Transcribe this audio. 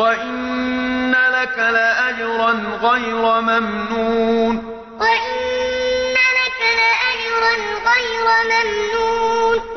وَإِنَّ لَكَ لَأَجْرًا غَيْرَ مَمْنُونٍ وَإِنَّ لَكَ لَأَجْرًا غَيْرَ مَمْنُونٍ